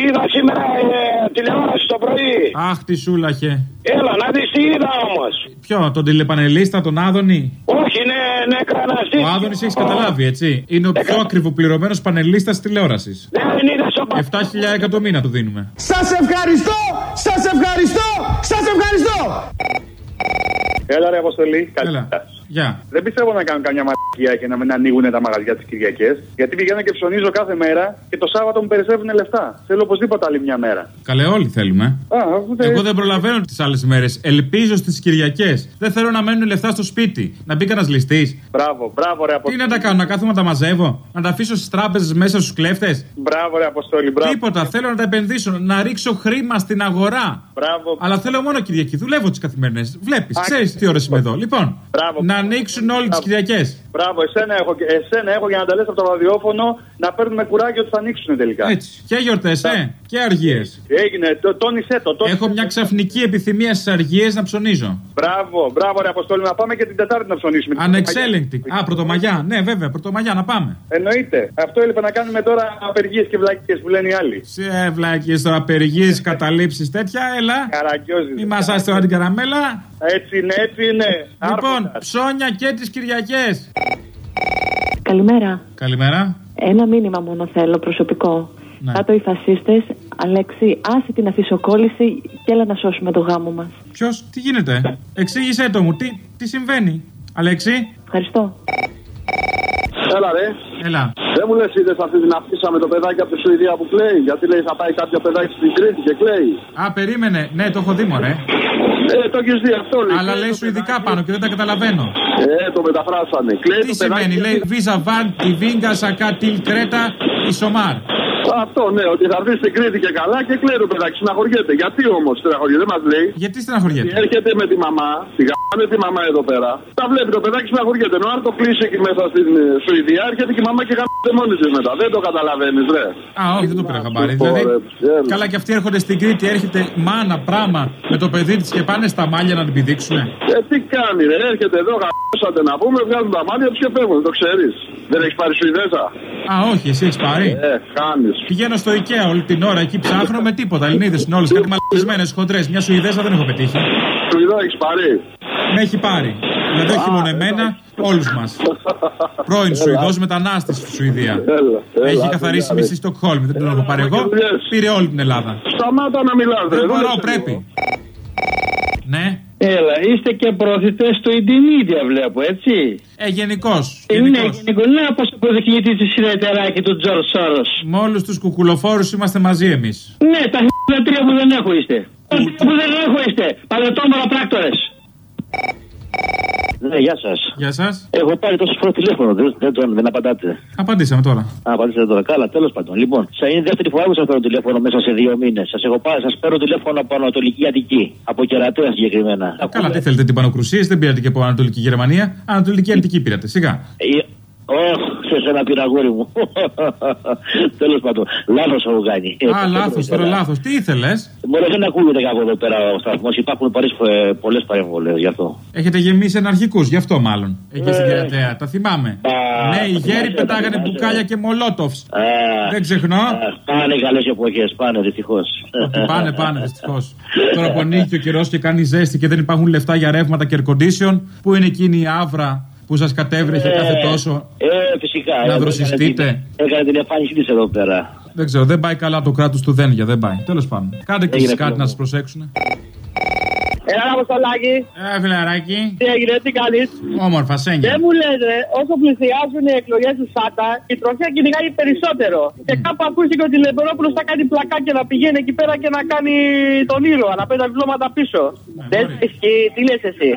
Είδα σήμερα ε, τηλεόραση το πρωί. Αχ, τι σούλαχε. Έλα, να δεις τι είδα όμως. Ποιο, τον τηλεπανελίστα, τον Άδωνη; Όχι, είναι νεκραναστή. Ο Άδωνης έχεις καταλάβει, έτσι. Είναι ο πιο ακριβοπληρωμένος πανελίστας τηλεόρασης. Δεν είδε ο 7.000 εκατομμύρια του δίνουμε. Σας ευχαριστώ! Σας ευχαριστώ! Σας ευχαριστώ! Έλα ρε Αποστολή, Έλα. καλησπέρα. Γεια. Δεν πιστεύω να κάνουν καμιά μαγεία και να μην ανοίγουν τα μαγαζιά τις Κυριακές. Γιατί πηγαίνω και ψωνίζω κάθε μέρα και το Σάββατο μου περισσεύουν λεφτά. Θέλω οπωσδήποτε άλλη μια μέρα. Καλέ, όλοι θέλουμε. Α, αφού δεν- Εγώ δεν προλαβαίνω τις άλλες μέρε. Ελπίζω στις Κυριακές. Δεν θέλω να μένουν λεφτά στο σπίτι. Να μπει κανένας ληστής. Μπράβο, μπράβο ρε Τι Αποστολή. να τα κάνω, να κάθομαι να τα μαζεύω. Να τα αφήσω στις τράπεζες μέσα στους κλέφτες; Μπράβο ρε Αποστολή, μπράβο. Τίποτα. Θέλω να τα επενδύσω. Να ρίξω χρήμα στην αγορά. Μπράβο. Αλλά θέλω μόνο Κυριακή. Δουλεύω τις καθημερινές. Βλέπεις, Α, ξέρεις τι ώρες είμαι εδώ. Λοιπόν, Μπράβο. να ανοίξουν όλοι τις Κυριακές. Μπράβο, εσένα έχω, και- εσένα έχω για να τα λες από το ραδιόφωνο να παίρνουμε κουράγιο ότι θα ανοίξουν τελικά. Έτσι. Και γιορτές, ε, και αργίες. Έγινε, το, τόνισε το. τόνισε Έχω το. μια ξαφνική επιθυμία στις αργίες να ψωνίζω. Μπράβο, μπράβο ρε Αποστόλη, να πάμε και την Τετάρτη να ψωνίσουμε. Ανεξέλεγκτη. Α, πρωτομαγιά. Ναι, βέβαια, πρωτομαγιά να πάμε. Εννοείται. Αυτό έλειπε να κάνουμε τώρα απεργίες και βλακίε που λένε οι άλλοι. Σε βλάκιε τώρα, απεργίες, καταλήψεις τέτοια, έλα. Καραγκιόζης. Μη μασάστε τώρα την καραμέλα. Έτσι είναι, έτσι είναι. Λοιπόν, Άρχοντας. ψώνια και τις Κυριακές. Καλημέρα. Καλημέρα. Ένα μήνυμα μόνο θέλω προσωπικό. Ναι. Κάτω οι φασίστες, Αλέξη, άσε την αφισοκόλληση και έλα να σώσουμε το γάμο μας. Ποιος, τι γίνεται; Εξήγησέ το μου, τι, τι συμβαίνει; Αλέξη, Ευχαριστώ. Έλα ρε. έλα. Δεν μου λες, είδες αυτή την αφίσα με το παιδάκι από τη Σουηδία που κλαίει; Γιατί λέει θα πάει κάποιο παιδάκι στην Κρήτη και κλαίει; Α, περίμενε. Ναι, το έχω δει, μωρέ. Ε, το έχεις δει αυτό λέει. Αλλά Κλαίει λέει το σου ειδικά παιδάκι. πάνω και δεν τα καταλαβαίνω. Ε, το μεταφράσανε. Κλαίει Τι το παιδάκι σημαίνει, και- λέει Βίζα Βαν, τη Βίγκα, Σακά, Τιλ, Κρέτα, Ισομάρ. Αυτό ναι, ότι θα βρει στην Κρήτη και καλά και κλαίει το παιδάκι. Συναχωριέται. Γιατί όμως στεναχωριέται, δεν μας λέει. Γιατί στεναχωριέται; Έρχεται με τη μαμά, τη γάμανε τη μαμά εδώ πέρα. Τα βλέπει το παιδάκι συναχωριέται. Ενώ αν το κλείσει εκεί μέσα στην ε, Σουηδία, έρχεται και η μαμά και γάμανε μόνη της μετά. Δεν το καταλαβαίνεις, ρε. Α, όχι, δεν το πήρα χαμπάρι. Πω, Δηλαδή, ρε, ψέμα. καλά και αυτοί έρχονται στην Κρήτη, έρχεται μάνα, πράμα με το παιδί της και πάνε στα μάλια να την πηδήξουν. Ε, τι κάνει, ρε, έρχεται εδώ, γαμίσατε να πούμε, βγάζουν τα μάτια τους και φεύγουν, το ξέρεις. Δεν έχεις πάρει Σουηδέζα. Α, όχι, εσύ έχεις πάρει. Ε, χάνεις. Πηγαίνω στο IKEA όλη την ώρα εκεί ψάχνω με τίποτα. Ελληνίδες είναι όλες κάτι μαλακισμένες χοντρές. Μια Σουηδέζα δεν έχω πετύχει. Σουηδό έχεις πάρει. Με έχει πάρει. Δηλαδή όχι μόνο εμένα, όλους μας. Πρώην Σουηδός μετανάστης στη Σουηδία. Έλα, έλα, Έχει έλα, καθαρίσει έλα, μισή Στοκχόλμη. Δεν την έχω πάρει εγώ. δουλειές. Πήρε όλη την Ελλάδα. Σταμάτα να μιλάς, ρε. Δεν μπορώ, λες πρέπει. λίγο. Ναι. Έλα, είστε και πρόθετε στο Ιντερνίδια, βλέπω, έτσι. Ε, γενικώς. Ε, Ναι, γενικό. Να πώ το κινητή της συνεταιράκι του Τζορ Σόρος. Με όλους τους κουκουλοφόρους είμαστε μαζί εμείς. Ναι, τα τρία που δεν έχω είστε. Τα που δεν έχω είστε. Παλαιοτόμορα πράκτορες. Ναι, γεια σας. Γεια σας. Έχω πάρει τόσο φορά τηλέφωνο, δεν, δεν, τον- δεν απαντάτε. Απαντήσαμε τώρα. Α, απαντήσατε τώρα. Καλά, τέλος πάντων. Λοιπόν, σα είναι η δεύτερη φορά που σας παίρνω τηλέφωνο μέσα σε δύο μήνες. Σας έχω πάρει, σας παίρνω τηλέφωνο από Ανατολική Αττική. Από κερατέα συγκεκριμένα. Καλά, τι θέλετε, την Πανοκρουσία, δεν πήρατε και από Ανατολική Γερμανία. Ανατολική Αντική πήρατε. Σιγά. Ωχ, σε σένα πήρα αγόρι μου. Τέλος πάντων, λάθος έχω κάνει. Ε, Α, το λάθος, θέλω, τώρα καλά. λάθος. Τι ήθελες; Μπορεί δεν ακούγεται κάπου εδώ πέρα ο σταθμός. Υπάρχουν πολλές παρεμβολές γι' αυτό. Έχετε γεμίσει εναρχικούς, γι' αυτό μάλλον. Εκεί στην Ε. Κερατέα. Τα θυμάμαι. Α, Ναι, οι γέροι θυμάσαι, πετάγανε θυμάσαι. μπουκάλια και μολότοφς. Α, Δεν ξεχνώ. α, Πάνε καλές εποχές, πάνε δυστυχώς. Πάνε, πάνε, δυστυχώς. Τώρα που ανοίγει ο καιρός και κάνει ζέστη και δεν υπάρχουν λεφτά για ρεύματα και air condition, πού είναι εκείνη η άβρα που σας κατέβρεχε κάθε τόσο. Ε, φυσικά. Να έκανε δροσιστείτε. την- Έκανε την εμφάνισή της εδώ πέρα. Δεν ξέρω, δεν πάει καλά το κράτος του Δένδια, δεν πάει. Τέλος πάντων. Κάντε και Έγινε εσεί κάτι φίλο να μου. σας προσέξουν. Έλα, Αποστολάκη. Ε, φιλαράκι. Τι έγινε, τι κάνεις; Όμορφα, σένια. Δεν μου λένε, όσο πλησιάζουν οι εκλογές του ΣΑΤΑ, η τροχιά κυνηγάει περισσότερο. Και κάπου ακούστηκε ότι ο Λεμπερόπουλος θα κάνει πλακάκια να πηγαίνει εκεί πέρα και να κάνει τον ήρωα, να παίρνει τα βιβλώματα πίσω. Δεν μπορεί. ισχύει, τι λες εσύ;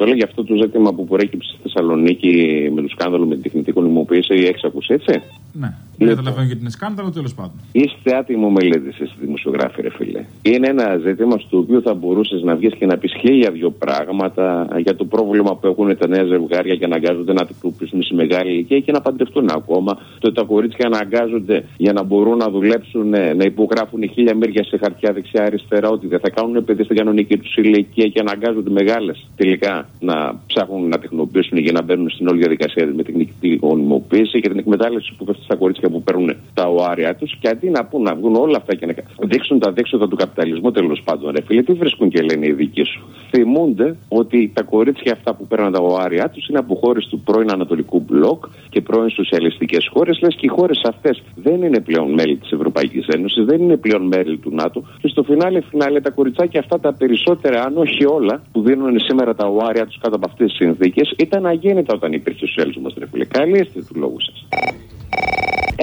Αποστολή για αυτό το ζήτημα που προέκυψε στη Θεσσαλονίκη με το σκάνδαλο με την τεχνητή κονιμοποίηση, έχει ακούσει έτσι; Ναι, δεν καταλαβαίνω γιατί είναι σκάνδαλο, τέλος πάντων. Είστε άτιμο μελέτης, εσύ δημοσιογράφη, ρε φίλε. Είναι ένα ζήτημα στο οποίο θα μπορούσες να βγεις και να πεις χίλια δυο πράγματα για το πρόβλημα που έχουν τα νέα ζευγάρια και αναγκάζονται να τυποποιήσουν σε μεγάλη ηλικία και να παντρευτούν ακόμα. Το ότι τα κορίτσια αναγκάζονται για να μπορούν να δουλέψουν, ε, να υπογράφουν χίλια μύρια σε χαρτιά δεξιά-αριστερά, ότι δεν θα κάνουν παιδί στην κανονική τους ηλικία και αναγκάζονται μεγάλες τελικά να ψάχνουν να τεχνοποιήσουν για να μπαίνουν στην όλη διαδικασία με την τεχνητή γονιμοποίηση και την εκμετάλλευση που πέφτει στα κορίτσια αυτοί που παίρνουν τα οάρια τους και αντί να πούν να βγουν όλα αυτά και να δείξουν τα δέξοδα του καπιταλισμού τέλος πάντων, ρε φίλε, τι βρίσκουν και λένε οι δικοί σου; Θυμούνται ότι τα κορίτσια αυτά που παίρνουν τα οάρια τους είναι από χώρες του πρώην Ανατολικού Μπλοκ και πρώην σοσιαλιστικές χώρες, λες και οι χώρες αυτές δεν είναι πλέον μέλη της Ευρωπαϊκής Ένωσης, δεν είναι πλέον μέλη του ΝΑΤΟ και στο φινάλε φινάλε τα κοριτσάκια αυτά τα περισσότερα, αν όχι όλα, που δίνουν σήμερα τα οάρια τους κάτω από αυτές τις συνθήκες, ήταν αγέννητα όταν υπήρχε ο σοσιαλισμός, ρε φίλε. Καλή είστε του λόγου σας.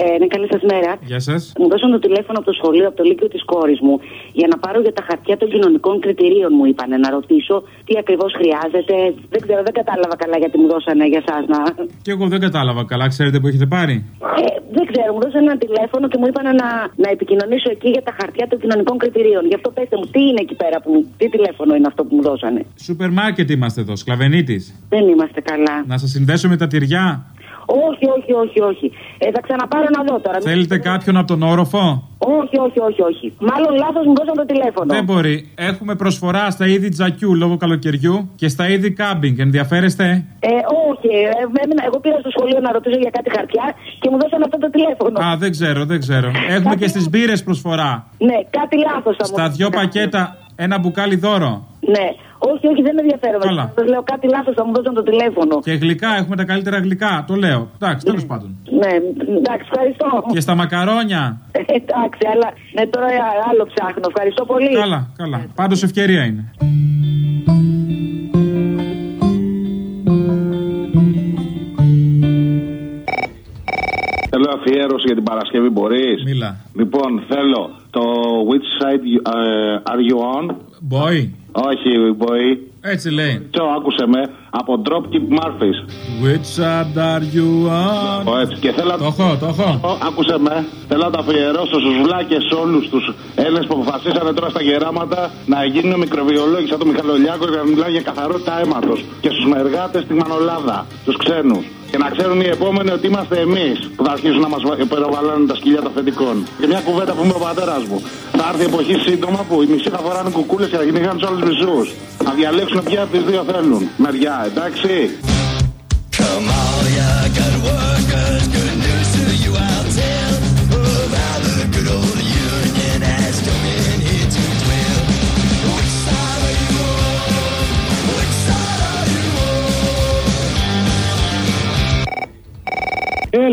Ε, ναι, καλή σας μέρα. Γεια σας. Μου δώσαν το τηλέφωνο από το σχολείο, από το Λύκειο της κόρης μου, για να πάρω για τα χαρτιά των κοινωνικών κριτηρίων, μου είπαν. Να ρωτήσω τι ακριβώς χρειάζεται. Δεν ξέρω, δεν κατάλαβα καλά γιατί μου δώσανε για εσά να. Και εγώ δεν κατάλαβα καλά, ξέρετε που έχετε πάρει; Ε, δεν ξέρω, μου δώσανε ένα τηλέφωνο και μου είπαν να, να επικοινωνήσω εκεί για τα χαρτιά των κοινωνικών κριτηρίων. Γι' αυτό πέστε μου, τι είναι εκεί πέρα που μου. Τι τηλέφωνο είναι αυτό που μου δώσανε; Σούπερ μάρκετ είμαστε εδώ, σκλαβενίτης. Δεν είμαστε καλά. Να σας συνδέσω με τα τυριά. Όχι, όχι, όχι, όχι. Ε, θα ξαναπάρω να δω τώρα. Θέλετε κάποιον από τον όροφο; Όχι, όχι, όχι, όχι. Μάλλον λάθος μου δώσαν το τηλέφωνο. Δεν μπορεί. Έχουμε προσφορά στα είδη τζακιού λόγω καλοκαιριού και στα είδη κάμπινγκ. Ενδιαφέρεστε; Ε, όχι. Ε, έμεινα- εγώ πήρα στο σχολείο να ρωτήσω για κάτι χαρτιά και μου δώσαν αυτό το τηλέφωνο. Α, δεν ξέρω, δεν ξέρω. Έχουμε και στις μπύρες προσφορά. Ναι, κάτι λάθος θα μου Στα δυο πακέτα ένα μπουκάλι δώρο. Ναι. Όχι, όχι, δεν με ενδιαφέρομαι. Καλά. Σας λέω κάτι λάθος θα μου δώσαν το τηλέφωνο. Και γλυκά, έχουμε τα καλύτερα γλυκά. Το λέω. Εντάξει, τέλος πάντων. Ναι, εντάξει, ευχαριστώ. Και στα μακαρόνια. Ε, εντάξει, αλλά ναι, τώρα άλλο ψάχνω. Ευχαριστώ πολύ. Καλά, καλά. Πάντως ευκαιρία είναι. Θέλω αφιέρωση για την Παρασκευή, μπορείς; Μίλα. Λοιπόν, θέλω το Which side you- ε, are you on? Boy. Όχι, boy. Έτσι λέει. Τσο, άκουσε με; Από Dropkick Murphys. Which side are you on? Ω, έτσι. Και θέλω... Το έχω, το έχω. Ω, Άκουσε με. Θέλω να το αφιερώσω στους βλάκες όλους τους Έλληνες που αποφασίσανε τώρα στα γεράματα να γίνουν μικροβιολόγοι σαν τον Μιχαλολιάκο και να μιλάνε για καθαρότητα αίματο. Και στους μεργάτε στη Μανολάδα, τους ξένους. Και να ξέρουν οι επόμενοι ότι είμαστε εμείς που θα αρχίσουν να μας υπεροβαλάνε τα σκυλιά των αφεντικών. Και μια κουβέντα που είπε ο πατέρας μου. Θα έρθει η εποχή σύντομα που οι μισοί θα φοράνε κουκούλες και θα κυνηγάνε τους άλλους μισούς. Θα διαλέξουν ποια από τις δύο θέλουν. Μεριά, εντάξει.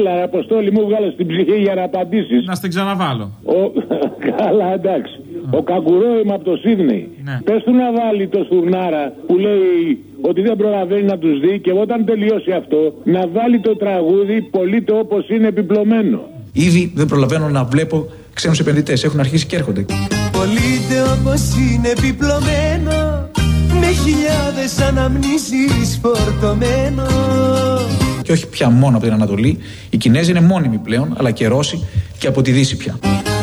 Έλα, ρε, Αποστόλη μου, βγάλες την ψυχή για να απαντήσεις. Να στην ξαναβάλω. Ο... Καλά, εντάξει. Ο Καγκουρό είμαι από το Σίδνεϊ. Ναι. Πες του να βάλει το στουρνάρα που λέει ότι δεν προλαβαίνει να τους δει και όταν τελειώσει αυτό να βάλει το τραγούδι Πολύτε όπως είναι επιπλωμένο. Ήδη δεν προλαβαίνω να βλέπω ξένους επενδυτές. Έχουν αρχίσει και έρχονται. Πολύτε όπως είναι επιπλωμένο Με χιλιάδες αναμνήσεις φορτωμένο Και όχι πια μόνο από την Ανατολή. Οι Κινέζοι είναι μόνιμοι πλέον, αλλά και Ρώσοι και από τη Δύση πια.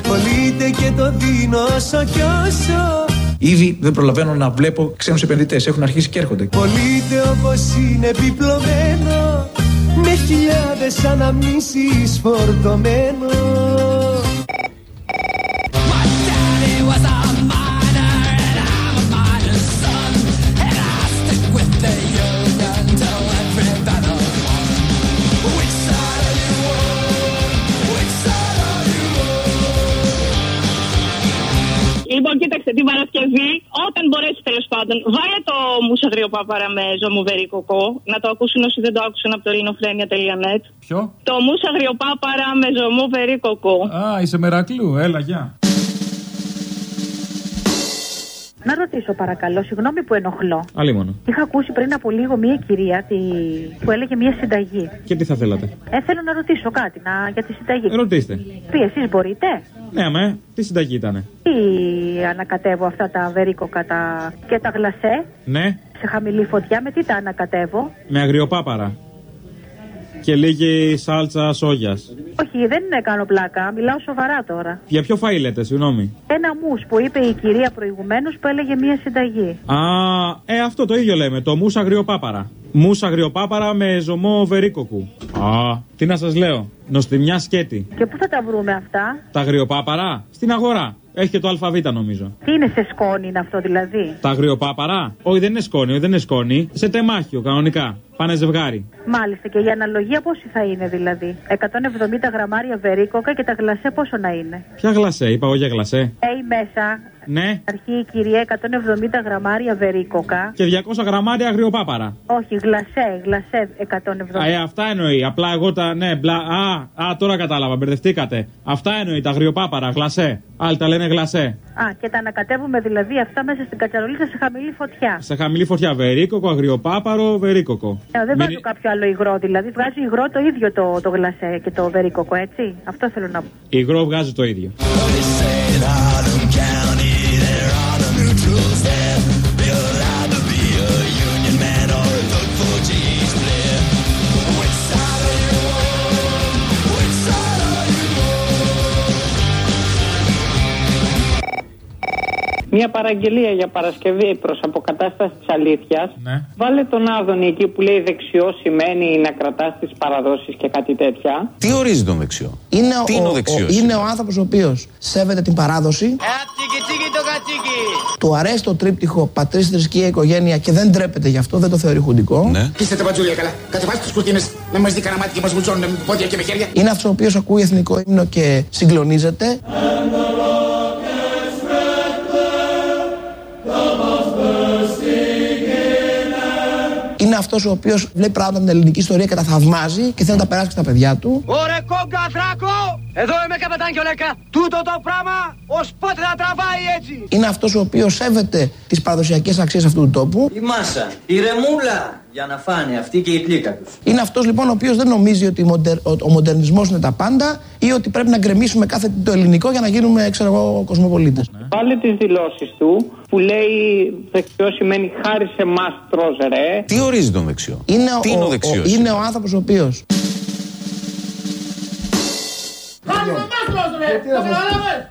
Πολύτε και το δίνω όσο κι όσο Ήδη δεν προλαβαίνω να βλέπω ξένους επενδυτές. Έχουν αρχίσει και έρχονται. Πολύτε όπως είναι επιπλωμένο Με χιλιάδες αναμνήσεις φορτωμένο Παρασκευή, όταν μπορέσει τέλος πάντων, βάλε το μουσαγρίο παπάρα με ζωμουβερή κοκό, να το ακούσουν όσοι δεν το άκουσαν από το ελληνοφρένια.net. Ποιο; Το μουσαγρίο πάπαρα με ζωμουβερή κοκό. Α, είσαι μερακλού. Έλα, γεια. Να ρωτήσω παρακαλώ, συγγνώμη που ενοχλώ. Αλίμονο. Είχα ακούσει πριν από λίγο μία κυρία τη... που έλεγε μία συνταγή. Και τι θα θέλατε; Ε, θέλω να ρωτήσω κάτι να... για τη συνταγή. Ρωτήστε. Τι, εσείς μπορείτε; Ναι, αμέ. Τι συνταγή ήταν. Τι ανακατεύω αυτά τα βερίκοκα τα... και τα γλασέ Ναι, σε χαμηλή φωτιά, με τι τα ανακατεύω; με αγριοπάπαρα. Και λίγη σάλτσα σόγιας. Όχι, δεν είναι κάνω πλάκα, μιλάω σοβαρά τώρα. Για ποιο φαΐ λέτε, συγγνώμη; Ένα μους που είπε η κυρία προηγουμένως που έλεγε μία συνταγή. Α, ε, αυτό το ίδιο λέμε. Το μουσα αγριοπάπαρα. Μουσα αγριοπάπαρα με ζωμό βερίκοκου. Α, τι να σας λέω. Νοστιμιά σκέτη. Και πού θα τα βρούμε αυτά; Τα αγριοπάπαρα στην αγορά. Έχει και το ΑΒ νομίζω. Τι είναι σε σκόνη είναι αυτό δηλαδή; Τα αγριοπάπαρα; Όχι, δεν είναι σκόνη, όχι, δεν είναι σκόνη. Σε τεμάχιο, κανονικά. Πάνε ζευγάρι. Μάλιστα και η αναλογία πόση θα είναι δηλαδή; 170 γραμμάρια βερίκοκα και τα γλασέ πόσο να είναι; Ποια γλασέ, είπα εγώ για γλασέ. Έχει μέσα. Ναι. Αρχή η κυρία 170 γραμμάρια βερίκοκα. Και 200 γραμμάρια αγριοπάπαρα. Όχι, γλασέ, γλασέ 170. Α, ε, αυτά εννοεί. Απλά εγώ τα. Ναι, μπλα. Α, α, τώρα κατάλαβα, μπερδευτήκατε. Αυτά εννοεί τα αγριοπάπαρα, γλασέ. Άλλοι τα λένε γλασέ. Α, και τα ανακατεύουμε δηλαδή αυτά μέσα στην κατσαρολίτσα σε χαμηλή φωτιά. Σε χαμηλή φωτιά, βερίκοκο, αγριοπάπαρο, βερίκοκο. Ε, δεν Μην- βάζω κάποιο άλλο υγρό, δηλαδή βγάζει υγρό το ίδιο το, το γλασέ και το βερίκοκο, έτσι. Αυτό θέλω να πω. Υγρό βγάζει το ίδιο. Μια παραγγελία για Παρασκευή προς αποκατάσταση της αλήθειας. Ναι. Βάλε τον Άδωνη εκεί που λέει δεξιό σημαίνει να κρατάς τις παραδόσεις και κάτι τέτοια. Τι ορίζει τον δεξιό; Είναι Τι ο, είναι ο ο- δεξιός; είναι ο άνθρωπος ο οποίος σέβεται την παράδοση. Του αρέσει το τρίπτυχο πατρίς, θρησκεία, οικογένεια και δεν τρέπεται γι' αυτό, δεν το θεωρεί χουντικό. Ναι. Είστε τα πατζούλια καλά. Κατεβάστε τι κουρτίνες να μα δει κανένα μάτι και μας βουτσώνουν με πόδια και με χέρια. Είναι αυτός ο οποίος ακούει εθνικό ύμνο και συγκλονίζεται. Αυτός ο οποίος βλέπει πράγματα με την ελληνική ιστορία και τα θαυμάζει και θέλει να τα περάσει και στα παιδιά του. Ωρε κόγκα δράκο! Εδώ είμαι καπετάν Κιολέκα. Τούτο το πράγμα ως πότε θα τραβάει έτσι. Είναι αυτός ο οποίος σέβεται τις παραδοσιακές αξίες αυτού του τόπου. Η μάσα, η ρεμούλα για να φάνε αυτή και η πλήκα τους. Είναι αυτός λοιπόν ο οποίος δεν νομίζει ότι μοντερ- ο, ο μοντερνισμός είναι τα πάντα ή ότι πρέπει να γκρεμίσουμε κάθε τι το ελληνικό για να γίνουμε, ξέρω εγώ, κοσμοπολίτες. Βάλε τις δηλώσεις του που λέει δεξιό σημαίνει χάρη σε εμάς τρως ρε. Τι ορίζει τον δεξιό; Είναι, Τι ο, είναι ο ο- δεξιός. είναι ο άνθρωπος ο οποίο.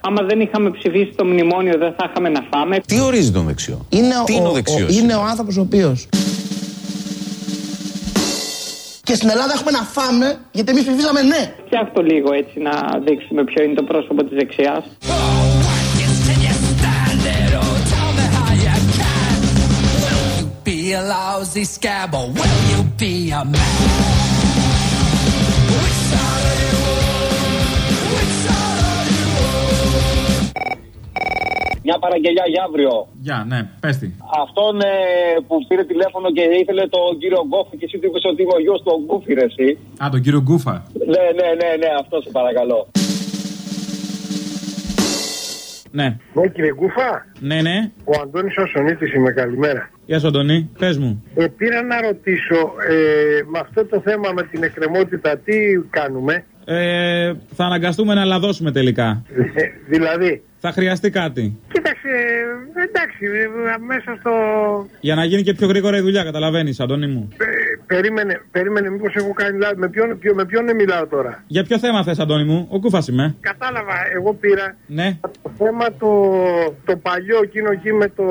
Άμα δεν είχαμε ψηφίσει το μνημόνιο δεν θα είχαμε να φάμε. Τι ορίζει τον δεξιό; Είναι, Τι είναι ο δεξιός. είναι ο άνθρωπος ο οποίο. Και στην Ελλάδα έχουμε να φάμε γιατί εμείς ψηφίσαμε ναι. Φτιάχτω λίγο έτσι να δείξουμε ποιο είναι το πρόσωπο της δεξιάς. Be a lousy scab or will you be a man? Which side Μια παραγγελιά για αύριο. Γεια, ναι, πες τι. Αυτόν ε, που πήρε τηλέφωνο και ήθελε τον κύριο Γκόφη και εσύ του είπες ότι είμαι ο γιος του Γκούφη, ρε, εσύ. Α, τον κύριο Γκούφα. Ναι, ναι, ναι, ναι, αυτό σε παρακαλώ. Ναι. Ναι, κύριε Γκούφα. Ναι, ναι. Ο Αντώνης ο Σονίτης είμαι, καλημέρα. Γεια σου, Αντώνη. Πες μου. Ε, πήρα να ρωτήσω, ε, με αυτό το θέμα με την εκκρεμότητα, τι κάνουμε; Ε, θα αναγκαστούμε να λαδώσουμε τελικά. Ε, δηλαδή, Θα χρειαστεί κάτι. κοίταξε, ε, εντάξει, ε, μέσα στο... Για να γίνει και πιο γρήγορα η δουλειά, καταλαβαίνεις, Αντώνη μου. Ε, περίμενε, περίμενε, μήπως έχω κάνει λάθος. Με ποιον, ποιο, με ποιον μιλάω τώρα; Για ποιο θέμα θες, Αντώνη μου, ο Κούφα είμαι. Κατάλαβα, εγώ πήρα Ναι. το θέμα το, το παλιό εκείνο εκεί με το...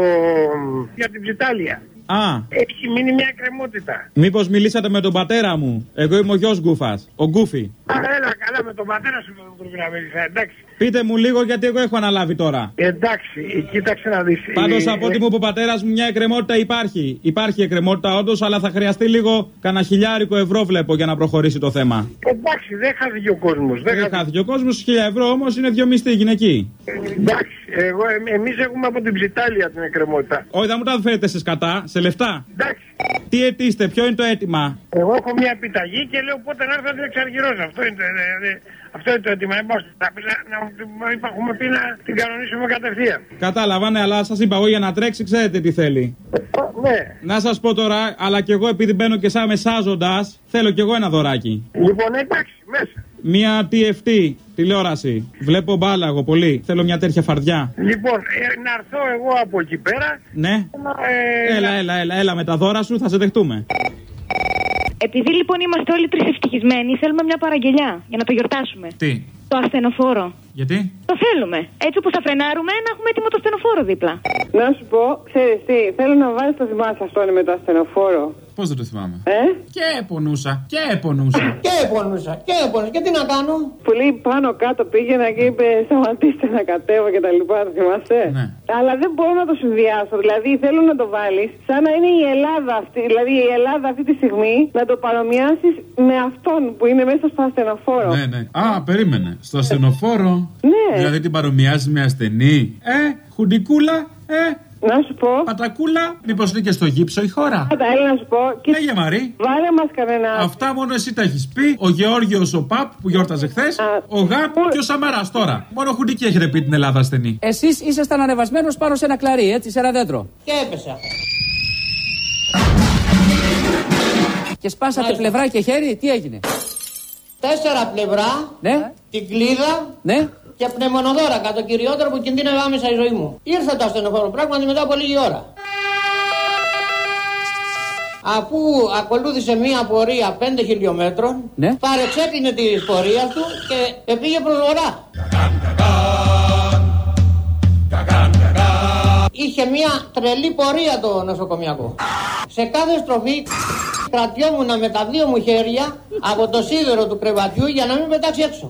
για την ψιτάλια. Α, Έχει μείνει μια εκκρεμότητα. μήπως μιλήσατε με τον πατέρα μου. Εγώ είμαι ο γιος Γκούφας. Ο Γκούφι. Α, έλα, καλά, με τον πατέρα σου πρέπει να μιλήσει, εντάξει. Πείτε μου λίγο γιατί εγώ έχω αναλάβει τώρα. Εντάξει, κοίταξε να δεις. Πάντως Ε, από ό,τι μου είπε ο πατέρας μου, μια εκκρεμότητα υπάρχει. Υπάρχει εκκρεμότητα όντως, αλλά θα χρειαστεί λίγο κανένα χιλιάρικο ευρώ βλέπω για να προχωρήσει το θέμα. Εντάξει, δεν χάθηκε ο κόσμος. Δεν Δεν χάθηκε ο κόσμος, χίλια ευρώ όμως είναι δύο μισθοί γυναικοί. Εντάξει, εγώ, ε, εμείς έχουμε από την ψιτάλια την εκκρεμότητα. Όχι, θα μου τα φέρετε σε σκατά, σε λεφτά. Εντάξει. Τι αιτήστε, ποιο είναι το αίτημα; Εγώ έχω μια επιταγή και λέω πότε να έρθω να την εξαργυρώσω. Αυτό είναι, το- ε, ε, αυτό είναι το αίτημα. Ε, πώς, να, να, να, να, έχουμε πει να την κανονίσουμε κατευθείαν. Κατάλαβα, ναι, αλλά σας είπα εγώ για να τρέξει, ξέρετε τι θέλει. Ναι. Να σας πω τώρα, αλλά κι εγώ επειδή μπαίνω και σαν μεσάζοντας, θέλω κι εγώ ένα δωράκι. Λοιπόν, εντάξει, μέσα. Μία TFT τηλεόραση. Βλέπω μπάλα εγώ πολύ. Θέλω μια τέτοια φαρδιά. Λοιπόν, ε, να έρθω εγώ από εκεί πέρα. Ναι. Ε, Έλα, έλα, έλα, έλα με τα δώρα σου, θα σε δεχτούμε. Επειδή λοιπόν είμαστε όλοι τρεις ευτυχισμένοι, θέλουμε μια παραγγελιά για να το γιορτάσουμε. Τι, Το ασθενοφόρο. γιατί; Το θέλουμε. Έτσι που θα φρενάρουμε, να έχουμε έτοιμο το ασθενοφόρο δίπλα. Να σου πω, ξέρεις τι, θέλω να βάλεις το θυμάσαι αυτό με το ασθενοφόρο. Πώς δεν το θυμάμαι. Ε; Και πονούσα. Και πονούσα. Και πονούσα, και πονούσα. Και τι να κάνω; Που λέει πάνω κάτω πήγαινα και είπε σταματήστε να κατέβω και τα λοιπά, το θυμάστε; Ναι. Αλλά δεν μπορώ να το συνδυάσω. Δηλαδή θέλω να το βάλεις σαν να είναι η Ελλάδα αυτή. Δηλαδή η Ελλάδα αυτή τη στιγμή να το παρομοιάσεις με αυτόν που είναι μέσα στο ασθενοφόρο. Ναι, ναι. Α, περίμενε. Στο ασθενοφόρο. Ναι. Δηλαδή την παρομοιάζεις με ασθενή. Ε, χουντικούλα. Ε, Να σου πω. πατακούλα. Μήπως είναι και στο γύψο η χώρα; Πάτα, έλα να σου πω. Και... Λέγε Μαρή. Βάλε μας κανένα. Αυτά μόνο εσύ τα έχεις πει. Ο Γεώργιος ο Παπ που γιόρταζε χθες. Ο Γαπ και ο Σαμαράς τώρα. Μόνο χουντική έχετε πει την Ελλάδα ασθενή. Εσείς ήσασταν ανεβασμένος πάνω σε ένα κλαρί, έτσι, σε ένα δέντρο. Και έπεσα. Και σπάσατε πλευρά και χέρι, τι έγινε; Τέσσερα πλευρά. Ναι. Την κλίδα. Ναι. Και πνευμονοδόρακα, το κυριότερο που κινδύνευε άμεσα η ζωή μου. Ήρθε το ασθενοφόρο πράγματι μετά από λίγη ώρα. Αφού ακολούθησε μία πορεία 5 χιλιόμετρων, Ναι. παρεξέκλεινε τη πορεία του και πήγε προς βορρά. Είχε μία τρελή πορεία το νοσοκομιακό. Σε κάθε στροφή κρατιόμουν με τα δύο μου χέρια από το σίδερο του κρεβατιού για να μην πετάξει έξω.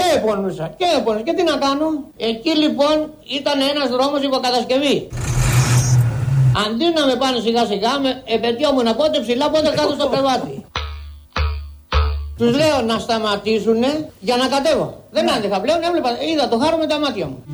Και πονούσα, και πονούσα. Και τι να κάνω; Εκεί λοιπόν ήταν ένας δρόμος υποκατασκευή. Αντί να με πάνε σιγά σιγά, με επαιτειόμουν πότε ψηλά, πότε κάτω στο κρεβάτι. Τους λέω να σταματήσουν για να κατέβω. Δεν άντεχα πλέον, έβλεπα, είδα το χάρο με τα μάτια μου.